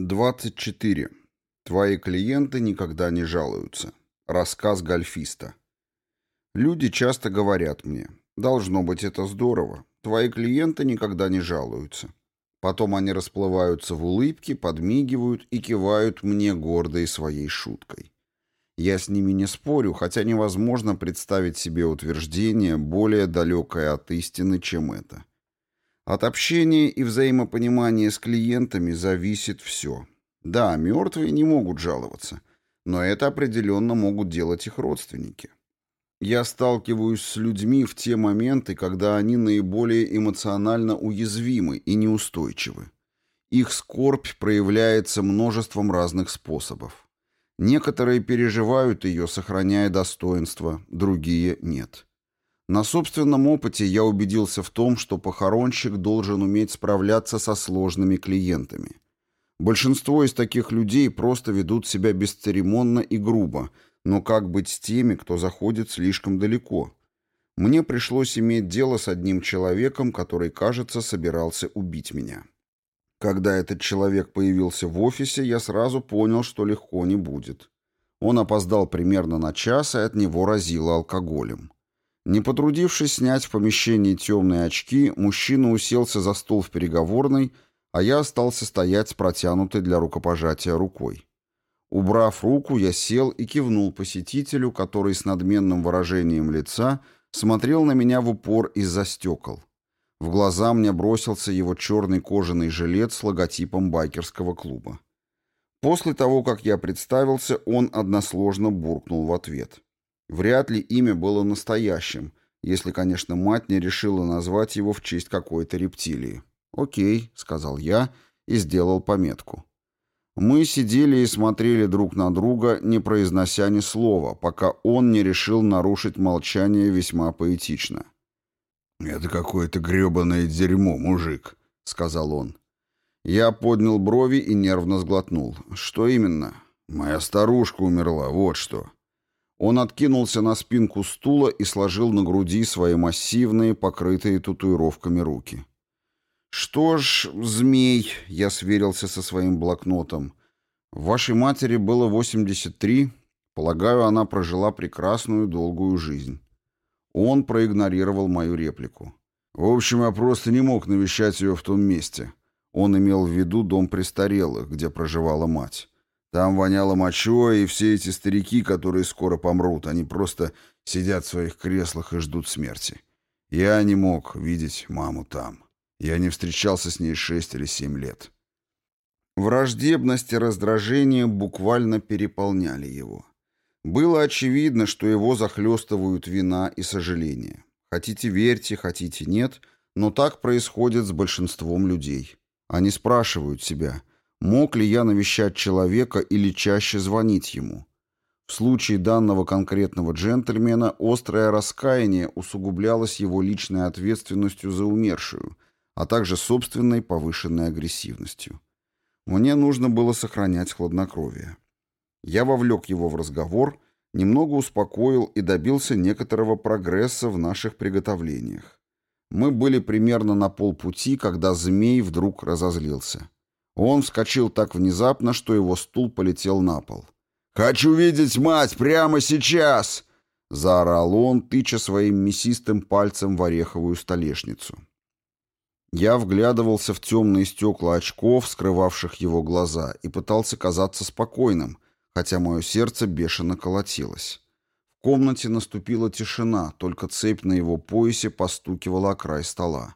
24. Твои клиенты никогда не жалуются. Рассказ гольфиста. Люди часто говорят мне, должно быть это здорово, твои клиенты никогда не жалуются. Потом они расплываются в улыбке, подмигивают и кивают мне гордой своей шуткой. Я с ними не спорю, хотя невозможно представить себе утверждение, более далекое от истины, чем это. От общения и взаимопонимания с клиентами зависит все. Да, мертвые не могут жаловаться, но это определенно могут делать их родственники. Я сталкиваюсь с людьми в те моменты, когда они наиболее эмоционально уязвимы и неустойчивы. Их скорбь проявляется множеством разных способов. Некоторые переживают ее, сохраняя достоинство, другие – нет. На собственном опыте я убедился в том, что похоронщик должен уметь справляться со сложными клиентами. Большинство из таких людей просто ведут себя бесцеремонно и грубо, но как быть с теми, кто заходит слишком далеко? Мне пришлось иметь дело с одним человеком, который, кажется, собирался убить меня. Когда этот человек появился в офисе, я сразу понял, что легко не будет. Он опоздал примерно на час, и от него разило алкоголем. Не потрудившись снять в помещении темные очки, мужчина уселся за стол в переговорной, а я остался стоять с протянутой для рукопожатия рукой. Убрав руку, я сел и кивнул посетителю, который с надменным выражением лица смотрел на меня в упор из-за стекол. В глаза мне бросился его черный кожаный жилет с логотипом байкерского клуба. После того, как я представился, он односложно буркнул в ответ. Вряд ли имя было настоящим, если, конечно, мать не решила назвать его в честь какой-то рептилии. «Окей», — сказал я и сделал пометку. Мы сидели и смотрели друг на друга, не произнося ни слова, пока он не решил нарушить молчание весьма поэтично. «Это какое-то гребаное дерьмо, мужик», — сказал он. Я поднял брови и нервно сглотнул. «Что именно?» «Моя старушка умерла, вот что». Он откинулся на спинку стула и сложил на груди свои массивные, покрытые татуировками руки. «Что ж, змей», — я сверился со своим блокнотом, — «вашей матери было 83. Полагаю, она прожила прекрасную долгую жизнь». Он проигнорировал мою реплику. «В общем, я просто не мог навещать ее в том месте». Он имел в виду дом престарелых, где проживала мать. Там воняло мочой, и все эти старики, которые скоро помрут, они просто сидят в своих креслах и ждут смерти. Я не мог видеть маму там. Я не встречался с ней шесть или семь лет. Враждебность и раздражение буквально переполняли его. Было очевидно, что его захлестывают вина и сожаление. Хотите верьте, хотите нет, но так происходит с большинством людей. Они спрашивают себя – Мог ли я навещать человека или чаще звонить ему? В случае данного конкретного джентльмена острое раскаяние усугублялось его личной ответственностью за умершую, а также собственной повышенной агрессивностью. Мне нужно было сохранять хладнокровие. Я вовлек его в разговор, немного успокоил и добился некоторого прогресса в наших приготовлениях. Мы были примерно на полпути, когда змей вдруг разозлился. Он вскочил так внезапно, что его стул полетел на пол. «Хочу видеть мать прямо сейчас!» — заорал он, тыча своим мясистым пальцем в ореховую столешницу. Я вглядывался в темные стекла очков, скрывавших его глаза, и пытался казаться спокойным, хотя мое сердце бешено колотилось. В комнате наступила тишина, только цепь на его поясе постукивала о край стола.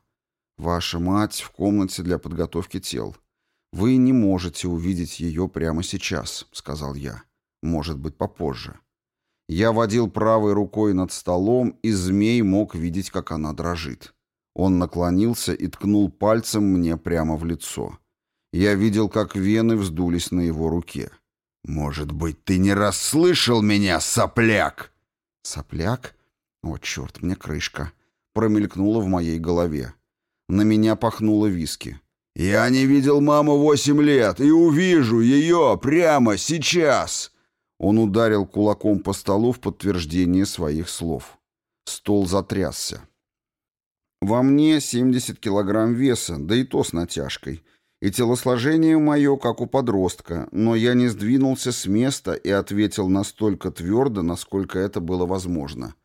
«Ваша мать в комнате для подготовки тел». «Вы не можете увидеть ее прямо сейчас», — сказал я. «Может быть, попозже». Я водил правой рукой над столом, и змей мог видеть, как она дрожит. Он наклонился и ткнул пальцем мне прямо в лицо. Я видел, как вены вздулись на его руке. «Может быть, ты не расслышал меня, сопляк?» «Сопляк? О, черт, мне крышка!» Промелькнула в моей голове. На меня пахнуло виски. «Я не видел маму восемь лет и увижу ее прямо сейчас!» Он ударил кулаком по столу в подтверждение своих слов. Стол затрясся. Во мне 70 килограмм веса, да и то с натяжкой. И телосложение мое, как у подростка, но я не сдвинулся с места и ответил настолько твердо, насколько это было возможно.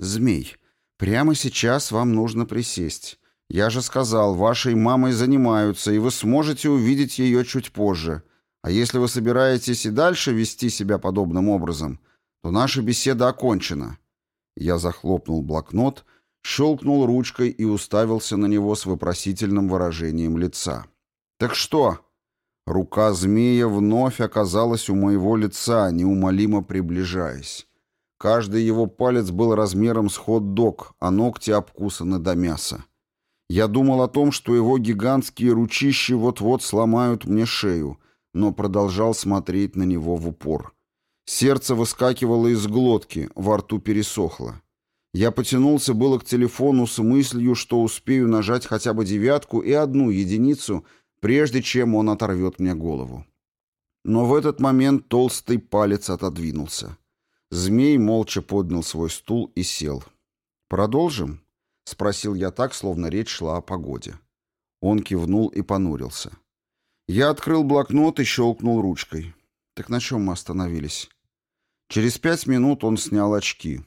«Змей, прямо сейчас вам нужно присесть. Я же сказал, вашей мамой занимаются, и вы сможете увидеть ее чуть позже. А если вы собираетесь и дальше вести себя подобным образом, то наша беседа окончена». Я захлопнул блокнот, щелкнул ручкой и уставился на него с вопросительным выражением лица. «Так что?» Рука змея вновь оказалась у моего лица, неумолимо приближаясь. Каждый его палец был размером с хот-дог, а ногти обкусаны до мяса. Я думал о том, что его гигантские ручищи вот-вот сломают мне шею, но продолжал смотреть на него в упор. Сердце выскакивало из глотки, во рту пересохло. Я потянулся было к телефону с мыслью, что успею нажать хотя бы девятку и одну единицу, прежде чем он оторвет мне голову. Но в этот момент толстый палец отодвинулся. Змей молча поднял свой стул и сел. «Продолжим?» — спросил я так, словно речь шла о погоде. Он кивнул и понурился. Я открыл блокнот и щелкнул ручкой. Так на чем мы остановились? Через пять минут он снял очки.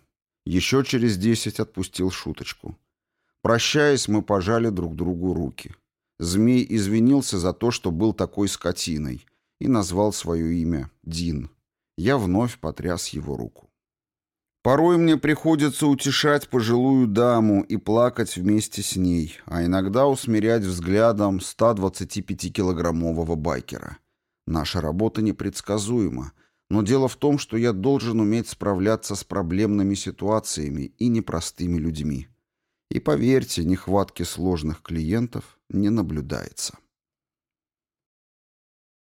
Еще через десять отпустил шуточку. Прощаясь, мы пожали друг другу руки. Змей извинился за то, что был такой скотиной, и назвал свое имя Дин. Я вновь потряс его руку. Порой мне приходится утешать пожилую даму и плакать вместе с ней, а иногда усмирять взглядом 125-килограммового байкера. Наша работа непредсказуема, но дело в том, что я должен уметь справляться с проблемными ситуациями и непростыми людьми. И поверьте, нехватки сложных клиентов не наблюдается.